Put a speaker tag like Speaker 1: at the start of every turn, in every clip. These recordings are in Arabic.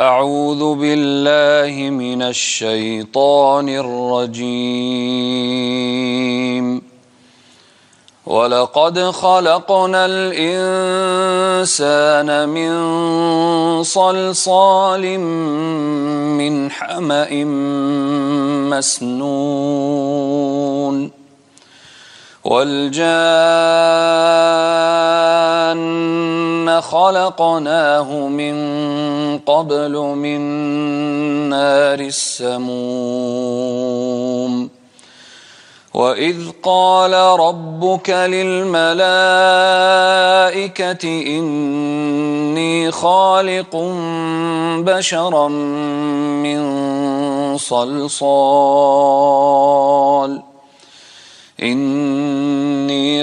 Speaker 1: أعوذ بالله من الشيطان الرجيم. ولقد خلقنا الإنسان من صلصال من حمأ مسنون. والجان خلقناه من قبل من نار السموم. وإذ قال ربك للملائكة إني خالق بشرا من صلصال. إني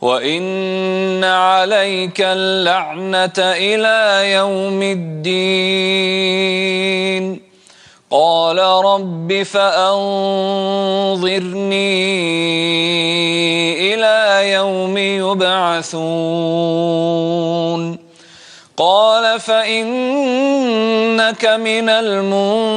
Speaker 1: وإن عليك اللعنة إلى يوم الدين قال رب فأنظرني إلى يوم يبعثون قال فإنك من المنظرين